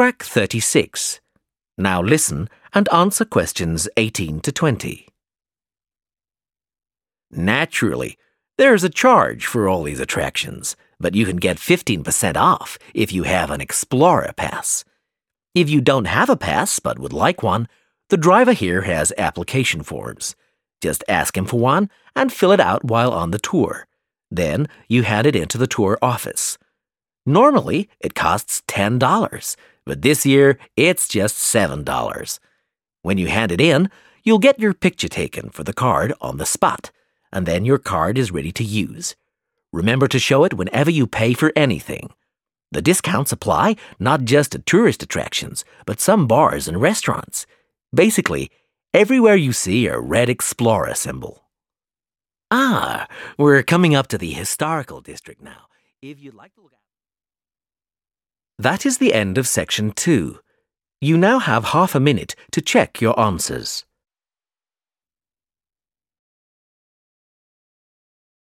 Track 36. Now listen and answer questions 18 to 20. Naturally, there's a charge for all these attractions, but you can get 15% off if you have an Explorer Pass. If you don't have a pass but would like one, the driver here has application forms. Just ask him for one and fill it out while on the tour. Then you hand it into the tour office. Normally, it costs $10, but this year it's just $7. When you hand it in, you'll get your picture taken for the card on the spot, and then your card is ready to use. Remember to show it whenever you pay for anything. The discounts apply not just to tourist attractions, but some bars and restaurants. Basically, everywhere you see a red Explorer symbol. Ah, we're coming up to the historical district now. If you'd like to look at That is the end of section 2. You now have half a minute to check your answers.